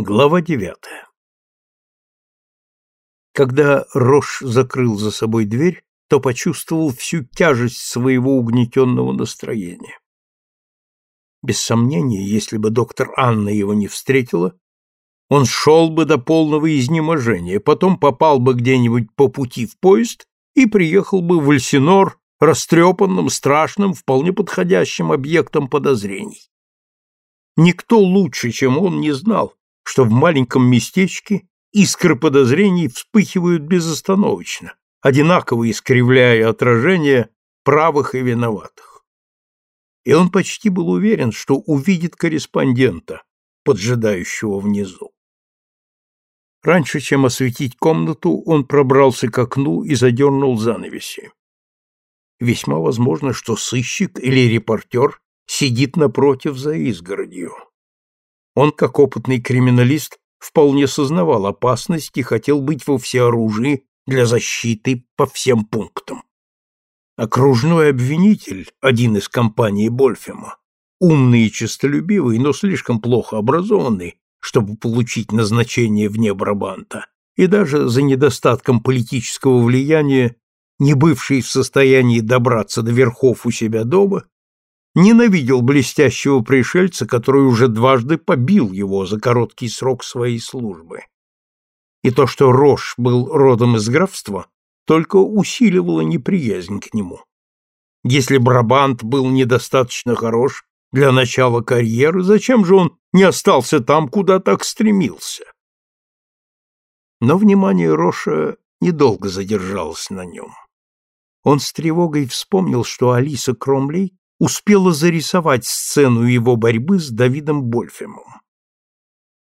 Глава девятая Когда Рош закрыл за собой дверь, то почувствовал всю тяжесть своего угнетенного настроения. Без сомнения, если бы доктор Анна его не встретила, он шел бы до полного изнеможения, потом попал бы где-нибудь по пути в поезд и приехал бы в Альсинор растрепанным, страшным, вполне подходящим объектом подозрений. Никто лучше, чем он, не знал, что в маленьком местечке искры подозрений вспыхивают безостановочно, одинаково искривляя отражение правых и виноватых. И он почти был уверен, что увидит корреспондента, поджидающего внизу. Раньше, чем осветить комнату, он пробрался к окну и задернул занавеси. Весьма возможно, что сыщик или репортер сидит напротив за изгородью. Он, как опытный криминалист, вполне сознавал опасность и хотел быть во всеоружии для защиты по всем пунктам. Окружной обвинитель, один из компаний Больфема, умный и честолюбивый, но слишком плохо образованный, чтобы получить назначение вне Брабанта, и даже за недостатком политического влияния, не бывший в состоянии добраться до верхов у себя дома, ненавидел блестящего пришельца, который уже дважды побил его за короткий срок своей службы. И то, что Рош был родом из графства, только усиливало неприязнь к нему. Если Брабант был недостаточно хорош для начала карьеры, зачем же он не остался там, куда так стремился? Но внимание Роша недолго задержалось на нем. Он с тревогой вспомнил, что Алиса Кромлей успела зарисовать сцену его борьбы с Давидом Больфемом.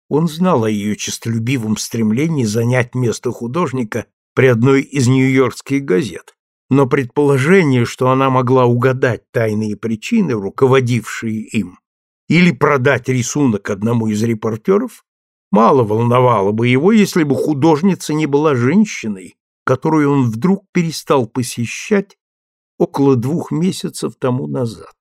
Он знал о ее честолюбивом стремлении занять место художника при одной из нью-йоркских газет, но предположение, что она могла угадать тайные причины, руководившие им, или продать рисунок одному из репортеров, мало волновало бы его, если бы художница не была женщиной, которую он вдруг перестал посещать около двух месяцев тому назад.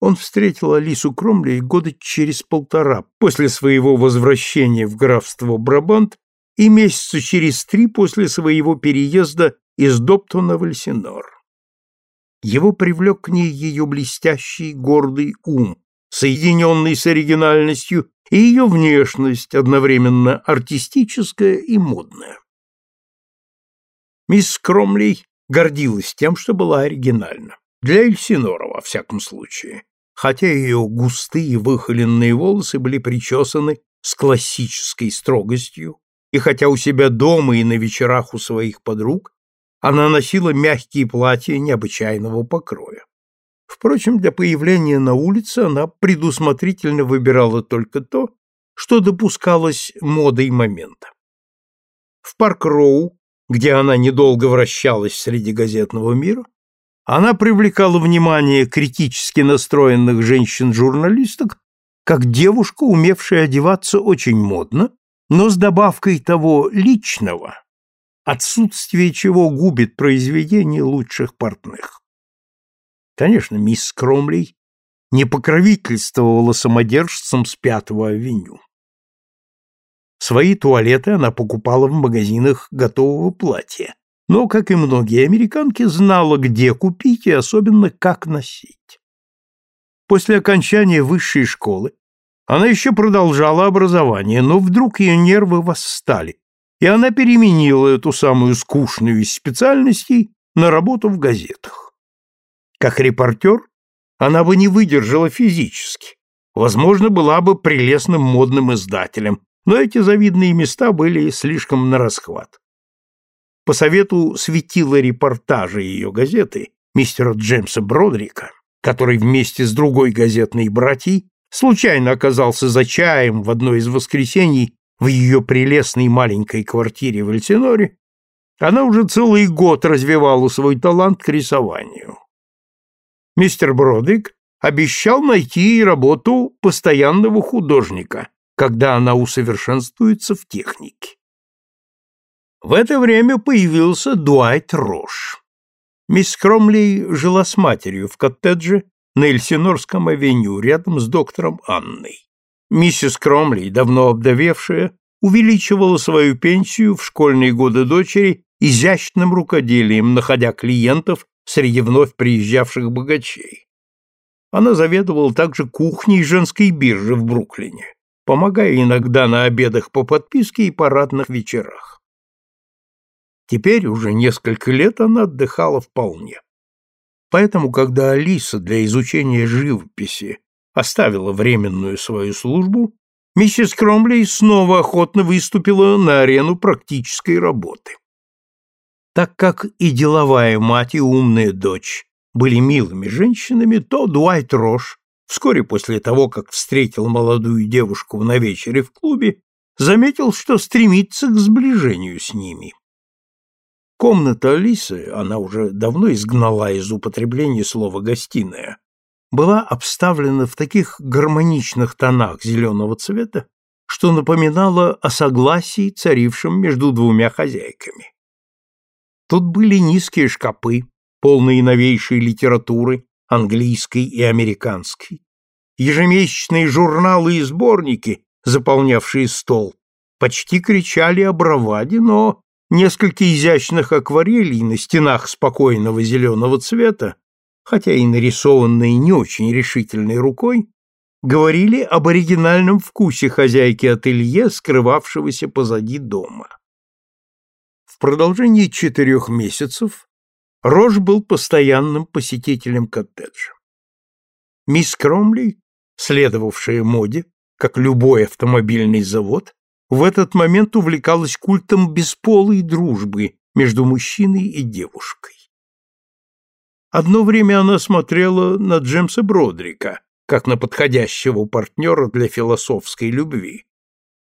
Он встретил Алису Кромли года через полтора после своего возвращения в графство Брабант и месяца через три после своего переезда из Доптона в Эльсинор. Его привлек к ней ее блестящий, гордый ум, соединенный с оригинальностью, и ее внешность, одновременно артистическая и модная. Мисс Кромлей гордилась тем, что была оригинальна. Для Эльсинора, во всяком случае. Хотя ее густые выхоленные волосы были причесаны с классической строгостью, и хотя у себя дома и на вечерах у своих подруг она носила мягкие платья необычайного покроя. Впрочем, для появления на улице она предусмотрительно выбирала только то, что допускалось модой момента. В Парк-Роу где она недолго вращалась среди газетного мира, она привлекала внимание критически настроенных женщин-журналисток как девушка, умевшая одеваться очень модно, но с добавкой того личного, отсутствие чего губит произведение лучших портных. Конечно, мисс Кромлей не покровительствовала самодержцам с Пятого авеню. Свои туалеты она покупала в магазинах готового платья, но, как и многие американки, знала, где купить и особенно как носить. После окончания высшей школы она еще продолжала образование, но вдруг ее нервы восстали, и она переменила эту самую скучную из специальностей на работу в газетах. Как репортер она бы не выдержала физически, возможно, была бы прелестным модным издателем, но эти завидные места были слишком на расхват. По совету светила репортажа ее газеты мистера Джеймса Бродрика, который вместе с другой газетной братьей случайно оказался за чаем в одно из воскресений в ее прелестной маленькой квартире в Эльсиноре, она уже целый год развивала свой талант к рисованию. Мистер Бродик обещал найти работу постоянного художника, когда она усовершенствуется в технике. В это время появился Дуайт Рош. Мисс Кромли жила с матерью в коттедже на Эльсинорском авеню рядом с доктором Анной. Миссис Кромли, давно обдавевшая, увеличивала свою пенсию в школьные годы дочери изящным рукоделием, находя клиентов среди вновь приезжавших богачей. Она заведовала также кухней женской биржи в Бруклине, помогая иногда на обедах по подписке и парадных вечерах. Теперь уже несколько лет она отдыхала вполне. Поэтому, когда Алиса для изучения живописи оставила временную свою службу, миссис Кромли снова охотно выступила на арену практической работы. Так как и деловая мать, и умная дочь были милыми женщинами, то Дуайт Рош, вскоре после того, как встретил молодую девушку на вечере в клубе, заметил, что стремится к сближению с ними. Комната Алисы, она уже давно изгнала из употребления слова «гостиная», была обставлена в таких гармоничных тонах зеленого цвета, что напоминало о согласии, царившем между двумя хозяйками. Тут были низкие шкапы, полные новейшей литературы, английской и американской, ежемесячные журналы и сборники, заполнявшие стол, почти кричали о браваде, но несколько изящных акварелей на стенах спокойного зеленого цвета, хотя и нарисованные не очень решительной рукой, говорили об оригинальном вкусе хозяйки ателье, скрывавшегося позади дома. Продолжении четырех месяцев Рож был постоянным посетителем коттеджа. Мисс Кромли, следовавшая моде, как любой автомобильный завод, в этот момент увлекалась культом бесполой дружбы между мужчиной и девушкой. Одно время она смотрела на Джемса Бродрика, как на подходящего партнера для философской любви.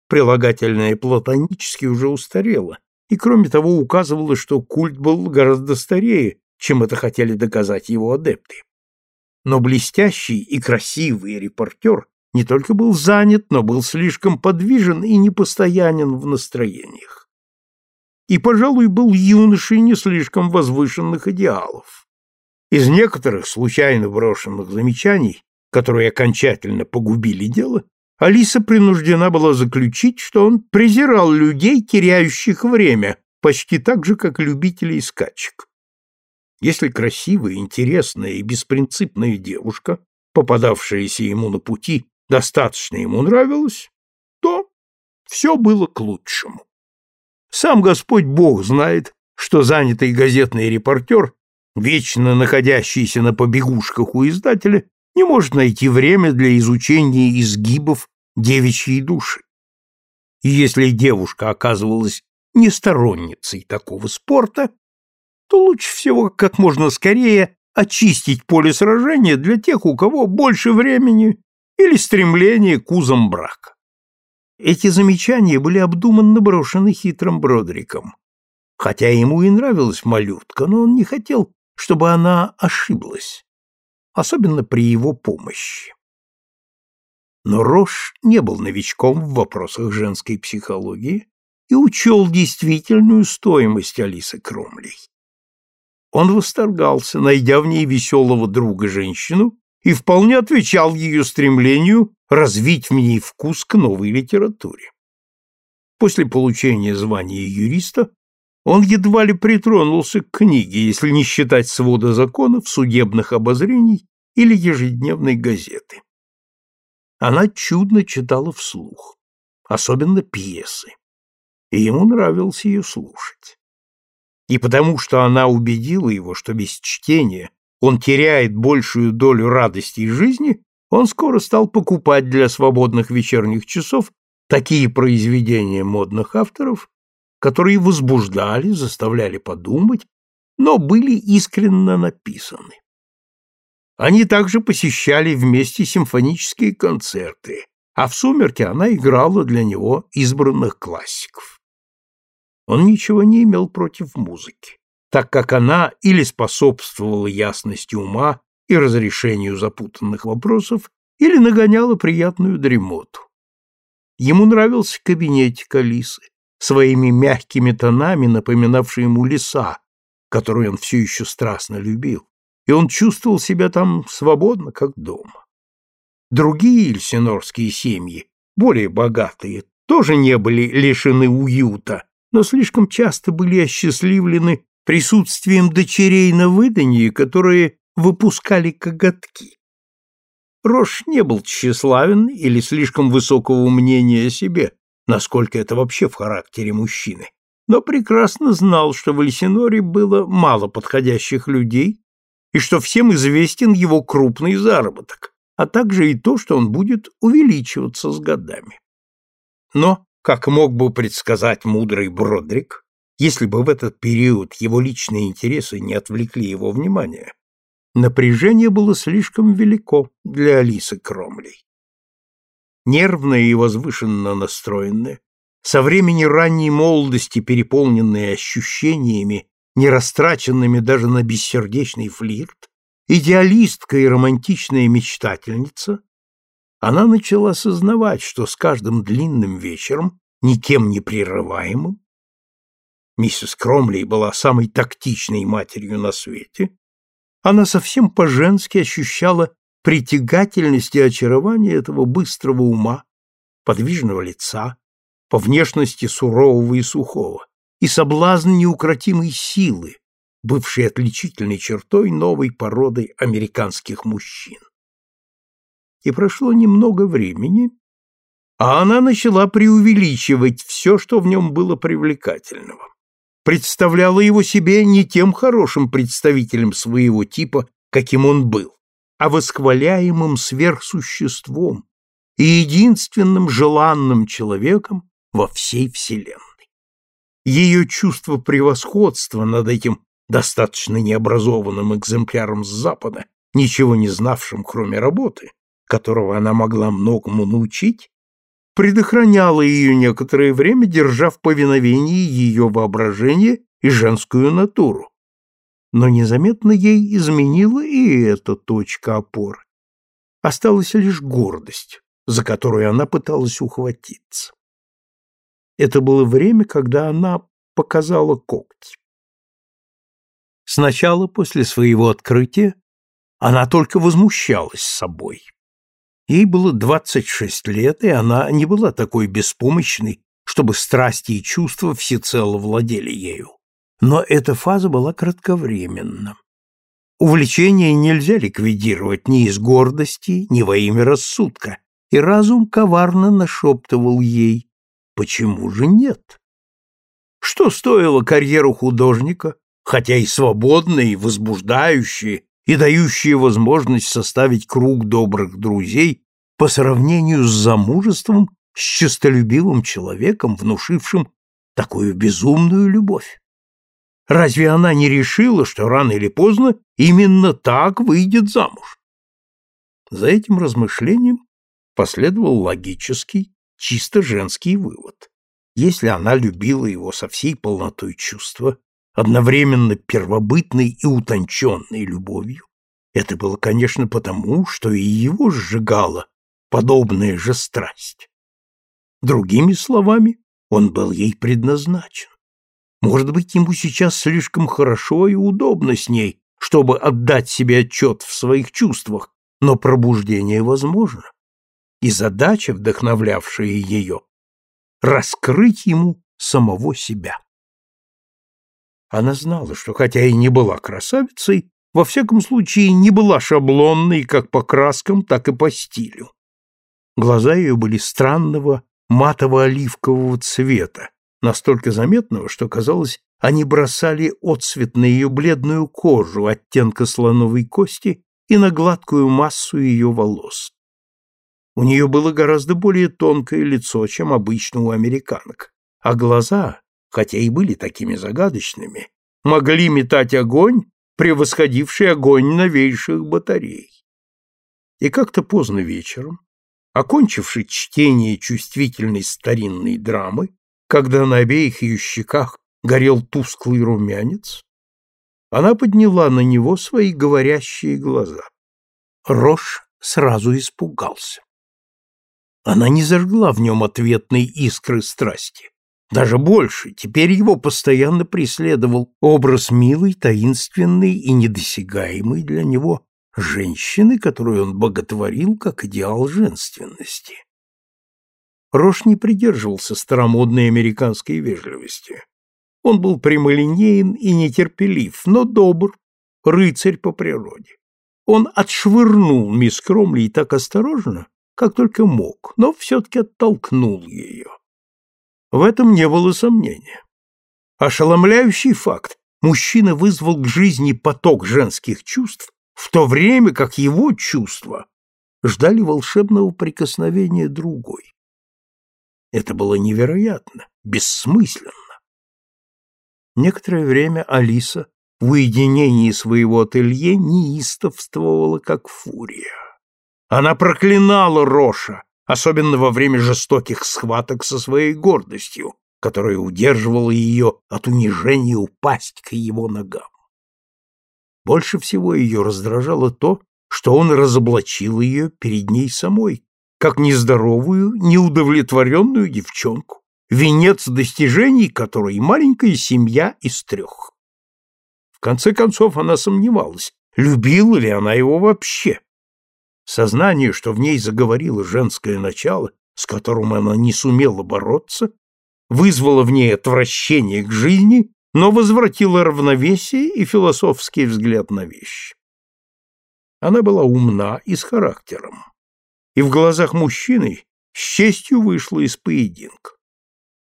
Прилагательное платонически уже устарело, и, кроме того, указывало, что культ был гораздо старее, чем это хотели доказать его адепты. Но блестящий и красивый репортер не только был занят, но был слишком подвижен и непостоянен в настроениях. И, пожалуй, был юношей не слишком возвышенных идеалов. Из некоторых случайно брошенных замечаний, которые окончательно погубили дело, Алиса принуждена была заключить, что он презирал людей, теряющих время, почти так же, как любителей скачек. Если красивая, интересная и беспринципная девушка, попадавшаяся ему на пути, достаточно ему нравилась, то все было к лучшему. Сам Господь Бог знает, что занятый газетный репортер, вечно находящийся на побегушках у издателя, не может найти время для изучения изгибов девичьей души. И если девушка оказывалась не сторонницей такого спорта, то лучше всего как можно скорее очистить поле сражения для тех, у кого больше времени или стремления к узам брака. Эти замечания были обдуманно брошены хитрым Бродриком. Хотя ему и нравилась малютка, но он не хотел, чтобы она ошиблась особенно при его помощи. Но Рош не был новичком в вопросах женской психологии и учел действительную стоимость Алисы Кромлей. Он восторгался, найдя в ней веселого друга-женщину, и вполне отвечал ее стремлению развить в ней вкус к новой литературе. После получения звания юриста он едва ли притронулся к книге, если не считать свода законов, судебных обозрений или ежедневной газеты. Она чудно читала вслух, особенно пьесы, и ему нравилось ее слушать. И потому что она убедила его, что без чтения он теряет большую долю радости жизни, он скоро стал покупать для свободных вечерних часов такие произведения модных авторов, которые возбуждали, заставляли подумать, но были искренно написаны. Они также посещали вместе симфонические концерты, а в «Сумерки» она играла для него избранных классиков. Он ничего не имел против музыки, так как она или способствовала ясности ума и разрешению запутанных вопросов, или нагоняла приятную дремоту. Ему нравился кабинетик Алисы, своими мягкими тонами напоминавший ему леса, которые он все еще страстно любил, и он чувствовал себя там свободно, как дома. Другие эльсинорские семьи более богатые, тоже не были лишены уюта, но слишком часто были осчастливлены присутствием дочерей на выданье, которые выпускали коготки. Рош не был тщеславен или слишком высокого мнения о себе, насколько это вообще в характере мужчины, но прекрасно знал, что в Эльсиноре было мало подходящих людей и что всем известен его крупный заработок, а также и то, что он будет увеличиваться с годами. Но, как мог бы предсказать мудрый Бродрик, если бы в этот период его личные интересы не отвлекли его внимание, Напряжение было слишком велико для Алисы Кромлей. Нервная и возвышенно настроенная, со времени ранней молодости переполненная ощущениями, не растраченными даже на бессердечный флирт, идеалистка и романтичная мечтательница, она начала сознавать, что с каждым длинным вечером, никем не прерываемым, миссис Кромлей была самой тактичной матерью на свете, она совсем по-женски ощущала притягательность и очарование этого быстрого ума, подвижного лица, по внешности сурового и сухого, и соблазн неукротимой силы, бывшей отличительной чертой новой породы американских мужчин. И прошло немного времени, а она начала преувеличивать все, что в нем было привлекательного представляла его себе не тем хорошим представителем своего типа, каким он был, а восхваляемым сверхсуществом и единственным желанным человеком во всей Вселенной. Ее чувство превосходства над этим достаточно необразованным экземпляром с Запада, ничего не знавшим, кроме работы, которого она могла многому научить, предохраняла ее некоторое время, держа в повиновении ее воображение и женскую натуру. Но незаметно ей изменила и эта точка опоры. Осталась лишь гордость, за которую она пыталась ухватиться. Это было время, когда она показала когти. Сначала, после своего открытия, она только возмущалась собой. Ей было 26 лет, и она не была такой беспомощной, чтобы страсти и чувства всецело владели ею. Но эта фаза была кратковременна. Увлечение нельзя ликвидировать ни из гордости, ни во имя рассудка, и разум коварно нашептывал ей, почему же нет? Что стоило карьеру художника, хотя и свободная, и возбуждающая, и дающие возможность составить круг добрых друзей по сравнению с замужеством с честолюбивым человеком, внушившим такую безумную любовь. Разве она не решила, что рано или поздно именно так выйдет замуж? За этим размышлением последовал логический, чисто женский вывод. Если она любила его со всей полнотой чувства, одновременно первобытной и утонченной любовью. Это было, конечно, потому, что и его сжигала подобная же страсть. Другими словами, он был ей предназначен. Может быть, ему сейчас слишком хорошо и удобно с ней, чтобы отдать себе отчет в своих чувствах, но пробуждение возможно. И задача, вдохновлявшая ее, раскрыть ему самого себя. Она знала, что хотя и не была красавицей, во всяком случае не была шаблонной как по краскам, так и по стилю. Глаза ее были странного матово-оливкового цвета, настолько заметного, что, казалось, они бросали отсвет на ее бледную кожу оттенка слоновой кости и на гладкую массу ее волос. У нее было гораздо более тонкое лицо, чем обычно у американок, а глаза, хотя и были такими загадочными, могли метать огонь, превосходивший огонь новейших батарей. И как-то поздно вечером, окончивший чтение чувствительной старинной драмы, когда на обеих ее щеках горел тусклый румянец, она подняла на него свои говорящие глаза. Рош сразу испугался. Она не зажгла в нем ответной искры страсти. Даже больше, теперь его постоянно преследовал образ милой, таинственной и недосягаемой для него женщины, которую он боготворил как идеал женственности. Рош не придерживался старомодной американской вежливости. Он был прямолинеен и нетерпелив, но добр, рыцарь по природе. Он отшвырнул мисс Кромли так осторожно, как только мог, но все-таки оттолкнул ее. В этом не было сомнения. Ошеломляющий факт. Мужчина вызвал к жизни поток женских чувств, в то время как его чувства ждали волшебного прикосновения другой. Это было невероятно, бессмысленно. Некоторое время Алиса в уединении своего ателье неистовствовала, как фурия. Она проклинала Роша, особенно во время жестоких схваток со своей гордостью, которая удерживала ее от унижения упасть к его ногам. Больше всего ее раздражало то, что он разоблачил ее перед ней самой, как нездоровую, неудовлетворенную девчонку, венец достижений которой маленькая семья из трех. В конце концов она сомневалась, любила ли она его вообще. Сознание, что в ней заговорило женское начало, с которым она не сумела бороться, вызвало в ней отвращение к жизни, но возвратило равновесие и философский взгляд на вещи. Она была умна и с характером, и в глазах мужчины с честью вышла из поединка.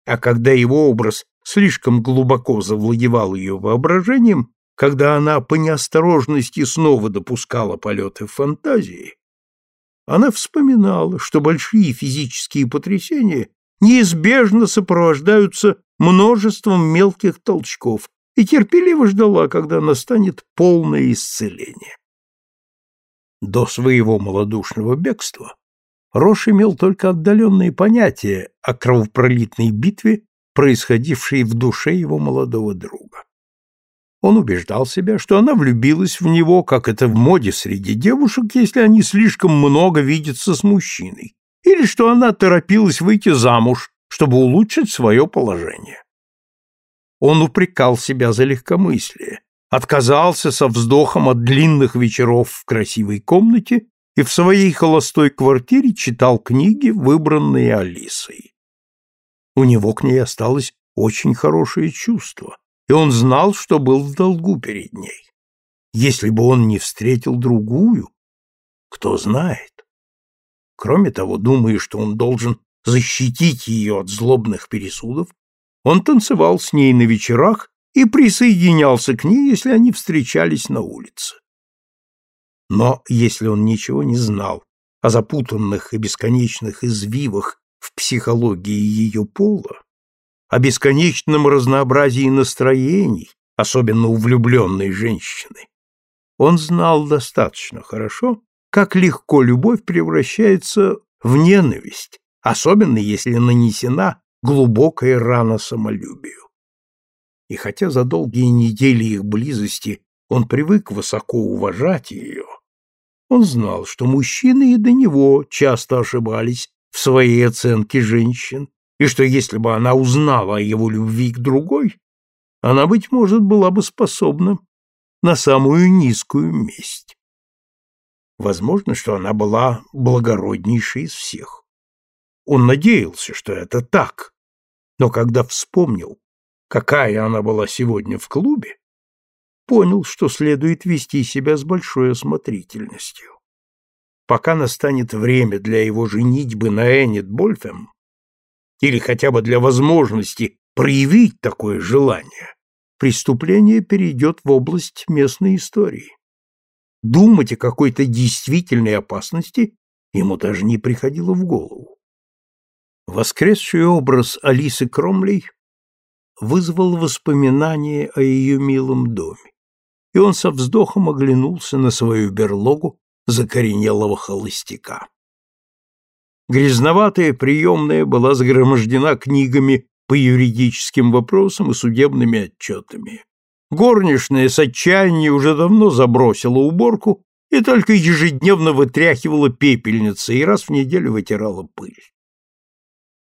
А когда его образ слишком глубоко завладевал ее воображением, когда она по неосторожности снова допускала полеты фантазии, она вспоминала, что большие физические потрясения неизбежно сопровождаются множеством мелких толчков и терпеливо ждала, когда настанет полное исцеление. До своего малодушного бегства Рош имел только отдаленные понятия о кровопролитной битве, происходившей в душе его молодого друга. Он убеждал себя, что она влюбилась в него, как это в моде среди девушек, если они слишком много видятся с мужчиной, или что она торопилась выйти замуж, чтобы улучшить свое положение. Он упрекал себя за легкомыслие, отказался со вздохом от длинных вечеров в красивой комнате и в своей холостой квартире читал книги, выбранные Алисой. У него к ней осталось очень хорошее чувство, и он знал, что был в долгу перед ней. Если бы он не встретил другую, кто знает. Кроме того, думая, что он должен защитить ее от злобных пересудов, он танцевал с ней на вечерах и присоединялся к ней, если они встречались на улице. Но если он ничего не знал о запутанных и бесконечных извивах в психологии ее пола, о бесконечном разнообразии настроений, особенно у влюбленной женщины, он знал достаточно хорошо, как легко любовь превращается в ненависть, особенно если нанесена глубокая рана самолюбию. И хотя за долгие недели их близости он привык высоко уважать ее, он знал, что мужчины и до него часто ошибались в своей оценке женщин, и что если бы она узнала о его любви к другой, она, быть может, была бы способна на самую низкую месть. Возможно, что она была благороднейшей из всех. Он надеялся, что это так, но когда вспомнил, какая она была сегодня в клубе, понял, что следует вести себя с большой осмотрительностью. Пока настанет время для его женитьбы на Эннет Больфем, или хотя бы для возможности проявить такое желание, преступление перейдет в область местной истории. Думать о какой-то действительной опасности ему даже не приходило в голову. Воскресший образ Алисы Кромлей вызвал воспоминания о ее милом доме и он со вздохом оглянулся на свою берлогу закоренелого холостяка. Грязноватая приемная была загромождена книгами по юридическим вопросам и судебными отчетами. Горничная с отчаянием уже давно забросила уборку и только ежедневно вытряхивала пепельницы и раз в неделю вытирала пыль.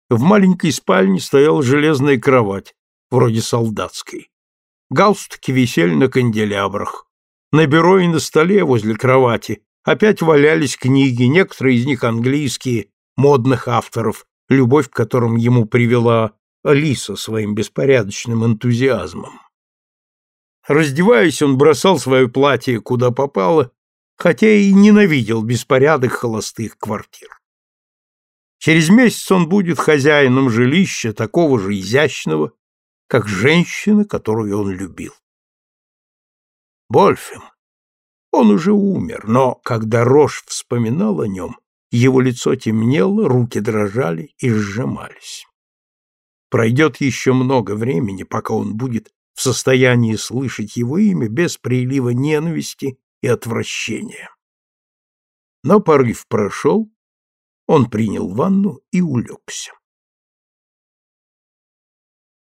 В маленькой спальне стояла железная кровать, вроде солдатской. Галстуки висели на канделябрах. На бюро и на столе возле кровати опять валялись книги, некоторые из них английские, модных авторов, любовь к которым ему привела Алиса своим беспорядочным энтузиазмом. Раздеваясь, он бросал свое платье куда попало, хотя и ненавидел беспорядок холостых квартир. Через месяц он будет хозяином жилища такого же изящного, как женщина, которую он любил. Больфем. Он уже умер, но когда Рош вспоминал о нем, его лицо темнело, руки дрожали и сжимались. Пройдет еще много времени, пока он будет в состоянии слышать его имя без прилива ненависти и отвращения. Но порыв прошел, он принял ванну и улегся.